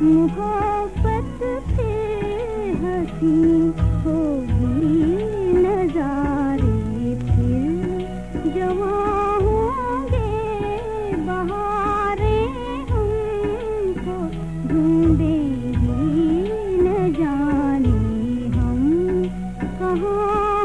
मोहब्बत पे हँसी होगी नजारे फिर जवा होंगे बहारे हमको ढूंढेगी न जाने हम कहाँ